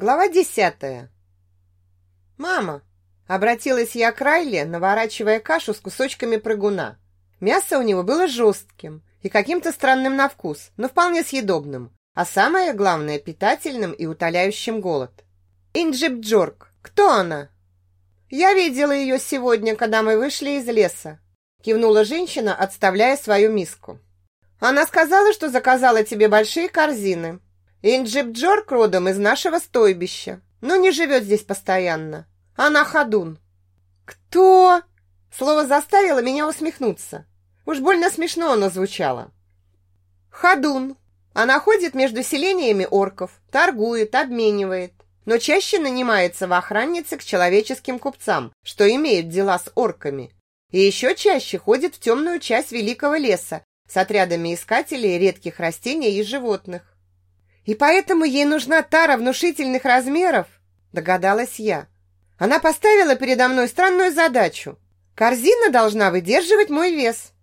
Глава десятая. «Мама!» – обратилась я к Райле, наворачивая кашу с кусочками прыгуна. Мясо у него было жестким и каким-то странным на вкус, но вполне съедобным, а самое главное – питательным и утоляющим голод. «Инджип Джорк, кто она?» «Я видела ее сегодня, когда мы вышли из леса», – кивнула женщина, отставляя свою миску. «Она сказала, что заказала тебе большие корзины, Инджип Джорк родом из нашего стойбища, но не живет здесь постоянно. Она ходун. Кто? Слово заставило меня усмехнуться. Уж больно смешно оно звучало. Ходун. Она ходит между селениями орков, торгует, обменивает, но чаще нанимается в охраннице к человеческим купцам, что имеют дела с орками. И еще чаще ходит в темную часть великого леса с отрядами искателей редких растений и животных. И поэтому ей нужна тара внушительных размеров, догадалась я. Она поставила передо мной странную задачу. Корзина должна выдерживать мой вес.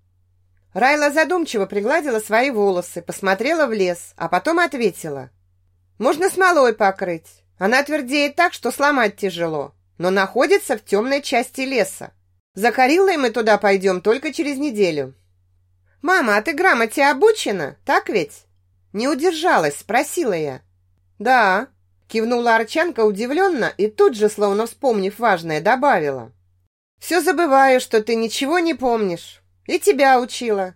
Райла задумчиво пригладила свои волосы, посмотрела в лес, а потом ответила. Можно смолой покрыть. Она твердеет так, что сломать тяжело, но находится в темной части леса. За Кариллой мы туда пойдем только через неделю. Мама, а ты грамоте обучена, так ведь? Не удержалась, спросила я. «Да», – кивнула Арчанка удивленно и тут же, словно вспомнив важное, добавила. «Все забываю, что ты ничего не помнишь. И тебя учила».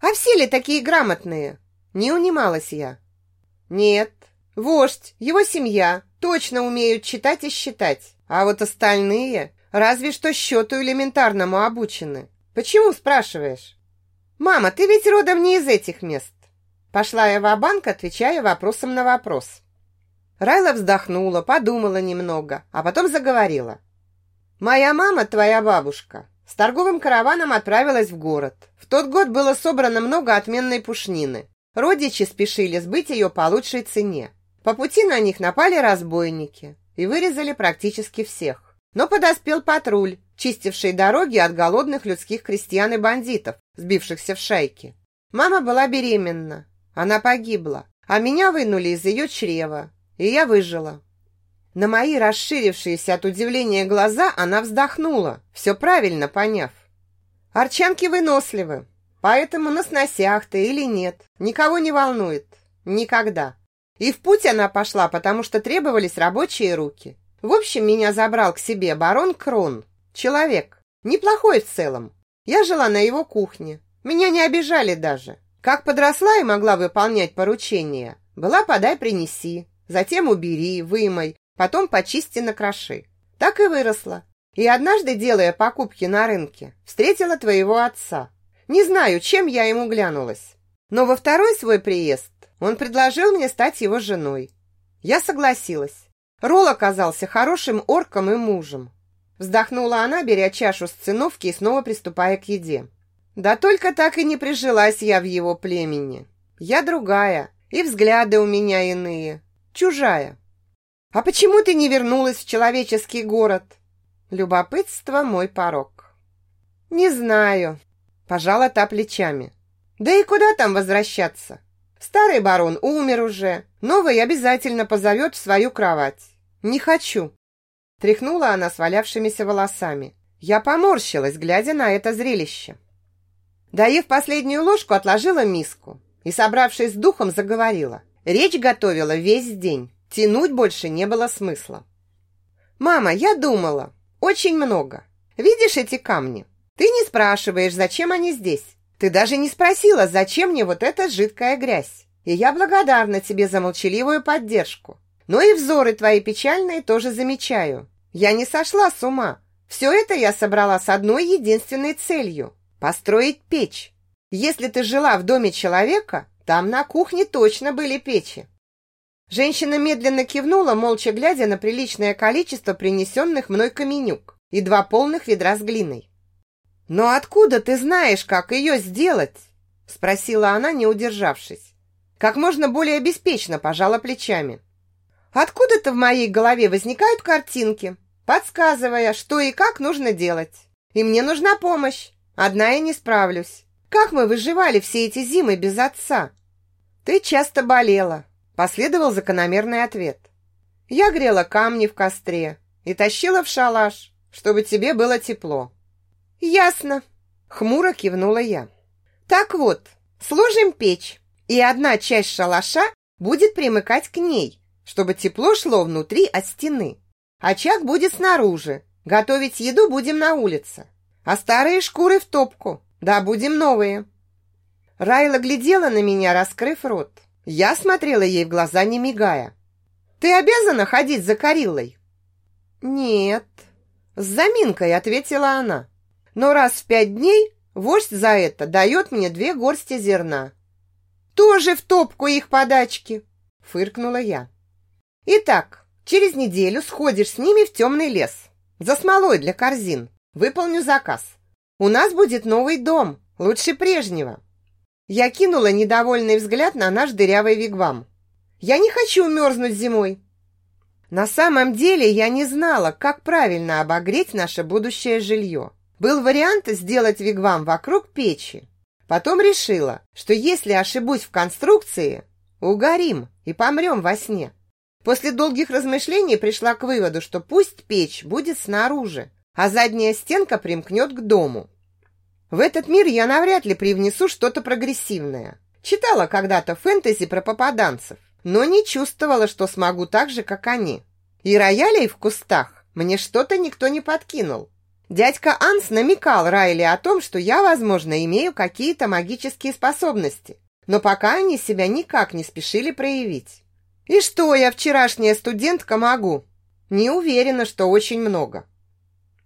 «А все ли такие грамотные?» Не унималась я. «Нет, вождь, его семья точно умеют читать и считать, а вот остальные разве что счету элементарному обучены. Почему спрашиваешь?» «Мама, ты ведь родом не из этих мест. Пошла я в банк отвечая вопросом на вопрос. Райла вздохнула, подумала немного, а потом заговорила. «Моя мама, твоя бабушка, с торговым караваном отправилась в город. В тот год было собрано много отменной пушнины. Родичи спешили сбыть ее по лучшей цене. По пути на них напали разбойники и вырезали практически всех. Но подоспел патруль, чистивший дороги от голодных людских крестьян и бандитов, сбившихся в шайки. Мама была беременна, она погибла, а меня вынули из ее чрева, и я выжила. На мои расширившиеся от удивления глаза она вздохнула, все правильно поняв. Арчанки выносливы, поэтому на сносях ты или нет, никого не волнует. Никогда. И в путь она пошла, потому что требовались рабочие руки. В общем, меня забрал к себе барон Крон. Человек. Неплохой в целом. Я жила на его кухне. Меня не обижали даже. Как подросла и могла выполнять поручения, была подай принеси, затем убери, вымой, потом почисти накроши. Так и выросла. И однажды, делая покупки на рынке, встретила твоего отца. Не знаю, чем я ему глянулась. Но во второй свой приезд он предложил мне стать его женой. Я согласилась. Ролл оказался хорошим орком и мужем. Вздохнула она, беря чашу с циновки и снова приступая к еде. Да только так и не прижилась я в его племени. Я другая, и взгляды у меня иные, чужая. А почему ты не вернулась в человеческий город? Любопытство мой порог. Не знаю, пожала та плечами. Да и куда там возвращаться? Старый барон умер уже, новый обязательно позовет в свою кровать. Не хочу. Тряхнула она свалявшимися волосами. Я поморщилась, глядя на это зрелище. Доев последнюю ложку, отложила миску и, собравшись с духом, заговорила. Речь готовила весь день. Тянуть больше не было смысла. «Мама, я думала. Очень много. Видишь эти камни? Ты не спрашиваешь, зачем они здесь. Ты даже не спросила, зачем мне вот эта жидкая грязь. И я благодарна тебе за молчаливую поддержку. Но и взоры твои печальные тоже замечаю. Я не сошла с ума. Все это я собрала с одной единственной целью Построить печь. Если ты жила в доме человека, там на кухне точно были печи. Женщина медленно кивнула, молча глядя на приличное количество принесенных мной каменюк и два полных ведра с глиной. «Но откуда ты знаешь, как ее сделать?» спросила она, не удержавшись. Как можно более беспечно пожала плечами. «Откуда-то в моей голове возникают картинки, подсказывая, что и как нужно делать. И мне нужна помощь. Одна я не справлюсь. Как мы выживали все эти зимы без отца? Ты часто болела, последовал закономерный ответ. Я грела камни в костре и тащила в шалаш, чтобы тебе было тепло. Ясно, хмуро кивнула я. Так вот, сложим печь, и одна часть шалаша будет примыкать к ней, чтобы тепло шло внутри от стены. Очаг будет снаружи. Готовить еду будем на улице. А старые шкуры в топку. Да, будем новые. Райла глядела на меня, раскрыв рот. Я смотрела ей в глаза, не мигая. «Ты обязана ходить за Кариллой?» «Нет», — с заминкой ответила она. «Но раз в пять дней вождь за это дает мне две горсти зерна». «Тоже в топку их подачки», — фыркнула я. «Итак, через неделю сходишь с ними в темный лес. За смолой для корзин. Выполню заказ. У нас будет новый дом, лучше прежнего. Я кинула недовольный взгляд на наш дырявый вигвам. Я не хочу мерзнуть зимой. На самом деле я не знала, как правильно обогреть наше будущее жилье. Был вариант сделать вигвам вокруг печи. Потом решила, что если ошибусь в конструкции, угорим и помрем во сне. После долгих размышлений пришла к выводу, что пусть печь будет снаружи, а задняя стенка примкнет к дому. В этот мир я навряд ли привнесу что-то прогрессивное. Читала когда-то фэнтези про попаданцев, но не чувствовала, что смогу так же, как они. И роялей в кустах мне что-то никто не подкинул. Дядька Анс намекал Райли о том, что я, возможно, имею какие-то магические способности, но пока они себя никак не спешили проявить. И что я, вчерашняя студентка, могу? Не уверена, что очень много.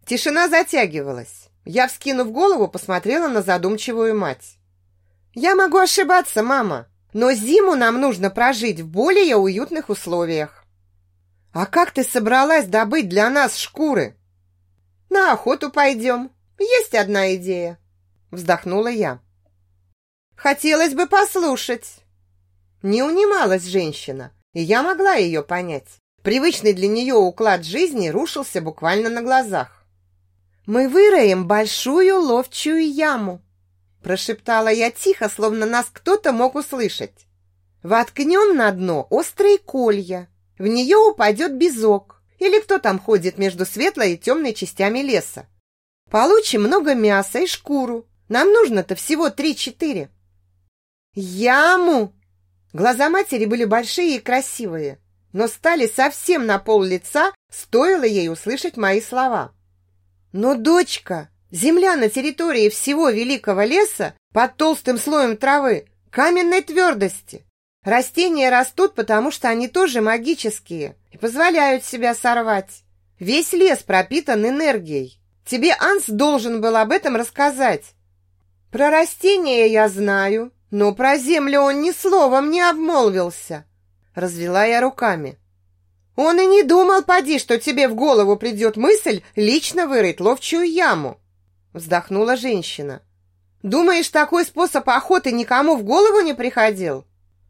Тишина затягивалась. Я, вскинув голову, посмотрела на задумчивую мать. «Я могу ошибаться, мама, но зиму нам нужно прожить в более уютных условиях». «А как ты собралась добыть для нас шкуры?» «На охоту пойдем. Есть одна идея», — вздохнула я. «Хотелось бы послушать». Не унималась женщина, и я могла ее понять. Привычный для нее уклад жизни рушился буквально на глазах. «Мы выроем большую ловчую яму», прошептала я тихо, словно нас кто-то мог услышать. «Воткнем на дно острые колья. В нее упадет бизок, или кто там ходит между светлой и темной частями леса. Получим много мяса и шкуру. Нам нужно-то всего три-четыре». «Яму!» Глаза матери были большие и красивые, но стали совсем на пол лица, стоило ей услышать мои слова. Но, дочка, земля на территории всего великого леса под толстым слоем травы каменной твердости. Растения растут, потому что они тоже магические и позволяют себя сорвать. Весь лес пропитан энергией. Тебе Анс должен был об этом рассказать. Про растения я знаю, но про землю он ни словом не обмолвился. Развела я руками. Он и не думал, поди, что тебе в голову придет мысль лично вырыть ловчую яму. Вздохнула женщина. Думаешь, такой способ охоты никому в голову не приходил?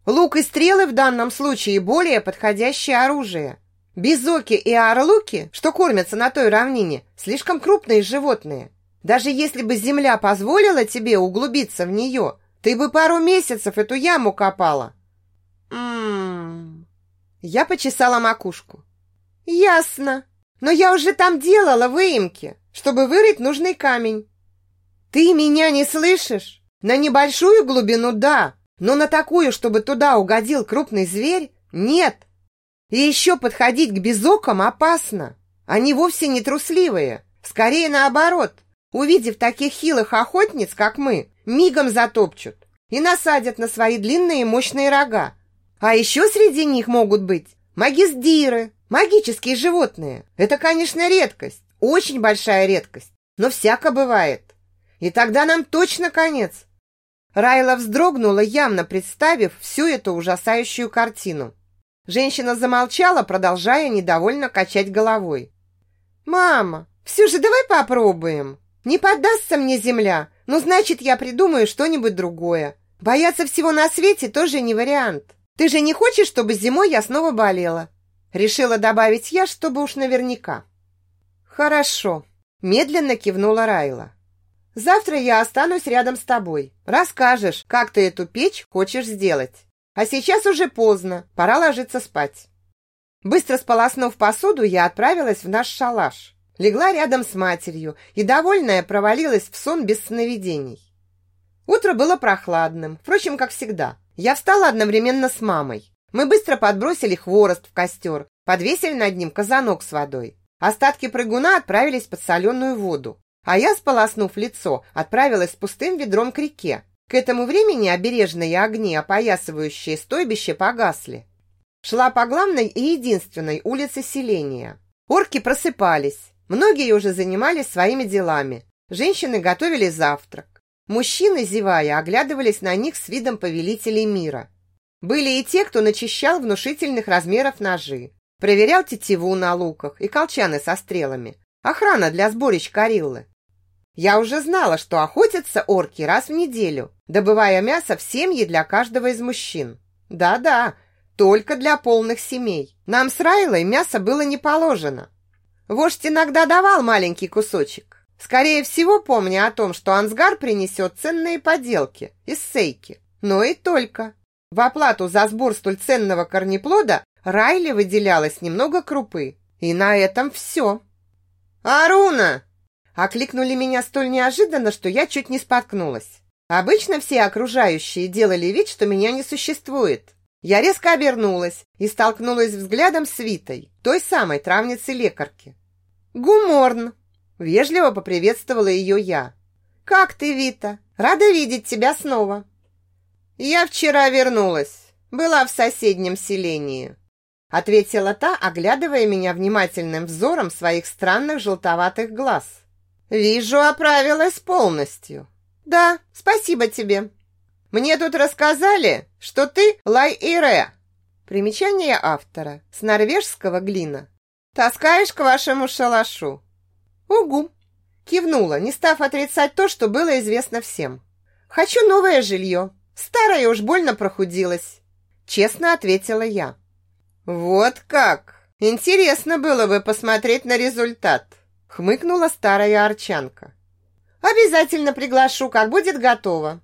Лук и стрелы в данном случае более подходящее оружие. Бизоки и орлуки, что кормятся на той равнине, слишком крупные животные. Даже если бы земля позволила тебе углубиться в нее, ты бы пару месяцев эту яму копала. Ммм, я почесала макушку. Ясно. Но я уже там делала выемки, чтобы вырыть нужный камень. Ты меня не слышишь? На небольшую глубину да, но на такую, чтобы туда угодил крупный зверь, нет. И еще подходить к безокам опасно. Они вовсе не трусливые, скорее наоборот. Увидев таких хилых охотниц, как мы, мигом затопчут и насадят на свои длинные мощные рога, а еще среди них могут быть магисдиры, магические животные. Это, конечно, редкость, очень большая редкость, но всяко бывает. И тогда нам точно конец. Райла вздрогнула, явно представив всю эту ужасающую картину. Женщина замолчала, продолжая недовольно качать головой. «Мама, все же давай попробуем. Не поддастся мне земля, но значит, я придумаю что-нибудь другое. Бояться всего на свете тоже не вариант». Ты же не хочешь, чтобы зимой я снова болела? Решила добавить я, чтобы уж наверняка. Хорошо, медленно кивнула Райла. Завтра я останусь рядом с тобой. Расскажешь, как ты эту печь хочешь сделать. А сейчас уже поздно, пора ложиться спать. Быстро сполоснув посуду, я отправилась в наш шалаш. Легла рядом с матерью и, довольная, провалилась в сон без сновидений. Утро было прохладным, впрочем, как всегда. Я встала одновременно с мамой. Мы быстро подбросили хворост в костер, подвесили над ним казанок с водой. Остатки прыгуна отправились под соленую воду. А я, сполоснув лицо, отправилась с пустым ведром к реке. К этому времени обережные огни, опоясывающие стойбище, погасли. Шла по главной и единственной улице селения. Орки просыпались. Многие уже занимались своими делами. Женщины готовили завтрак. Мужчины, зевая, оглядывались на них с видом повелителей мира. Были и те, кто начищал внушительных размеров ножи, проверял тетиву на луках и колчаны со стрелами. Охрана для сборищ Кариллы. Я уже знала, что охотятся орки раз в неделю, добывая мясо в семьи для каждого из мужчин. Да-да, только для полных семей. Нам с Райлой мясо было не положено. Вождь иногда давал маленький кусочек, Скорее всего, помня о том, что Ансгар принесет ценные поделки из сейки. Но и только. В оплату за сбор столь ценного корнеплода Райле выделялось немного крупы. И на этом все. «Аруна!» Окликнули меня столь неожиданно, что я чуть не споткнулась. Обычно все окружающие делали вид, что меня не существует. Я резко обернулась и столкнулась взглядом с Витой, той самой травницей-лекарки. «Гуморн!» Вежливо поприветствовала ее я. «Как ты, Вита? Рада видеть тебя снова!» «Я вчера вернулась. Была в соседнем селении», ответила та, оглядывая меня внимательным взором своих странных желтоватых глаз. «Вижу, оправилась полностью». «Да, спасибо тебе. Мне тут рассказали, что ты Лай-Ире». Примечание автора с норвежского глина. «Таскаешь к вашему шалашу. «Угу!» Кивнула, не став отрицать то, что было известно всем. «Хочу новое жилье. Старое уж больно прохудилось», честно ответила я. «Вот как! Интересно было бы посмотреть на результат», хмыкнула старая арчанка. «Обязательно приглашу, как будет готово».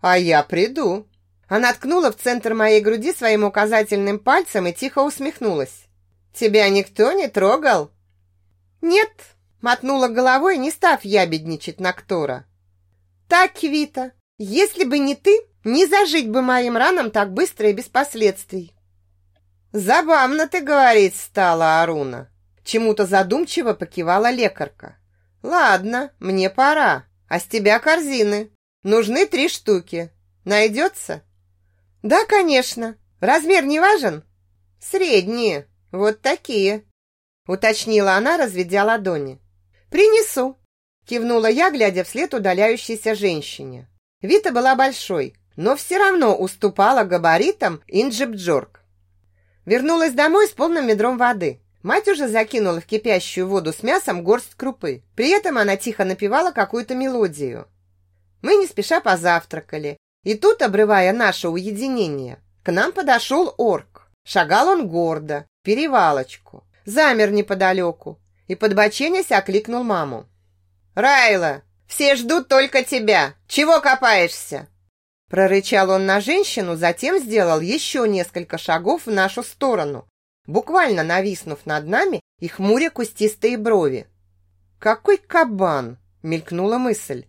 «А я приду». Она ткнула в центр моей груди своим указательным пальцем и тихо усмехнулась. «Тебя никто не трогал?» «Нет», Мотнула головой, не став ябедничать на Ктора. «Так, Вита, если бы не ты, не зажить бы моим ранам так быстро и без последствий». «Забавно ты говорить стала, Аруна!» Чему-то задумчиво покивала лекарка. «Ладно, мне пора. А с тебя корзины. Нужны три штуки. Найдется?» «Да, конечно. Размер не важен?» «Средние. Вот такие», уточнила она, разведя ладони. «Принесу!» – кивнула я, глядя вслед удаляющейся женщине. Вита была большой, но все равно уступала габаритам Инджибджорг. Вернулась домой с полным ведром воды. Мать уже закинула в кипящую воду с мясом горсть крупы. При этом она тихо напевала какую-то мелодию. Мы не спеша позавтракали. И тут, обрывая наше уединение, к нам подошел орк. Шагал он гордо, перевалочку. Замер неподалеку, и, подбоченясь, окликнул маму. «Райла, все ждут только тебя! Чего копаешься?» Прорычал он на женщину, затем сделал еще несколько шагов в нашу сторону, буквально нависнув над нами и хмуря кустистые брови. «Какой кабан!» — мелькнула мысль.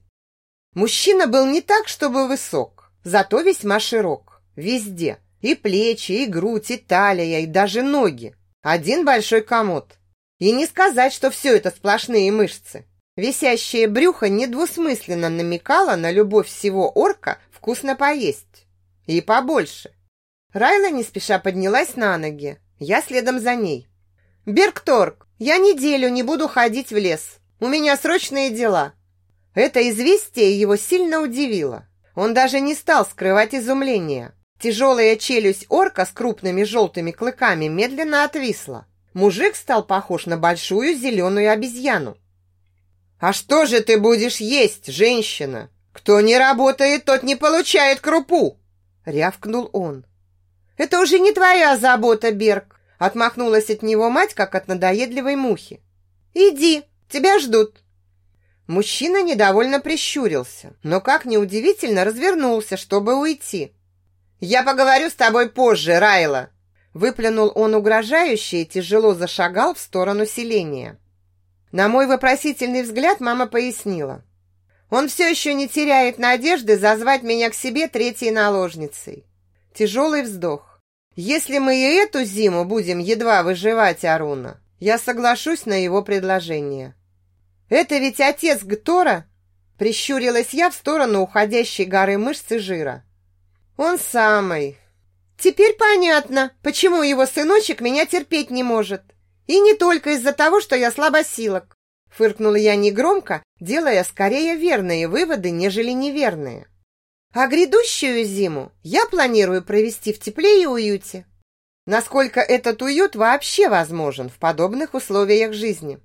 Мужчина был не так, чтобы высок, зато весьма широк. Везде. И плечи, и грудь, и талия, и даже ноги. Один большой комод. И не сказать, что все это сплошные мышцы. Висящее брюхо недвусмысленно намекало на любовь всего орка вкусно поесть. И побольше. Райла не спеша поднялась на ноги. Я следом за ней. «Бергторг, я неделю не буду ходить в лес. У меня срочные дела». Это известие его сильно удивило. Он даже не стал скрывать изумление. Тяжелая челюсть орка с крупными желтыми клыками медленно отвисла мужик стал похож на большую зеленую обезьяну. «А что же ты будешь есть, женщина? Кто не работает, тот не получает крупу!» Рявкнул он. «Это уже не твоя забота, Берг!» Отмахнулась от него мать, как от надоедливой мухи. «Иди, тебя ждут!» Мужчина недовольно прищурился, но, как неудивительно, развернулся, чтобы уйти. «Я поговорю с тобой позже, Райла!» Выплюнул он угрожающе и тяжело зашагал в сторону селения. На мой вопросительный взгляд мама пояснила. Он все еще не теряет надежды зазвать меня к себе третьей наложницей. Тяжелый вздох. Если мы и эту зиму будем едва выживать, Аруна, я соглашусь на его предложение. Это ведь отец Гтора? Прищурилась я в сторону уходящей горы мышц и жира. Он самый. Теперь понятно, почему его сыночек меня терпеть не может. И не только из-за того, что я слабосилок. Фыркнула я негромко, делая скорее верные выводы, нежели неверные. А грядущую зиму я планирую провести в тепле и уюте. Насколько этот уют вообще возможен в подобных условиях жизни?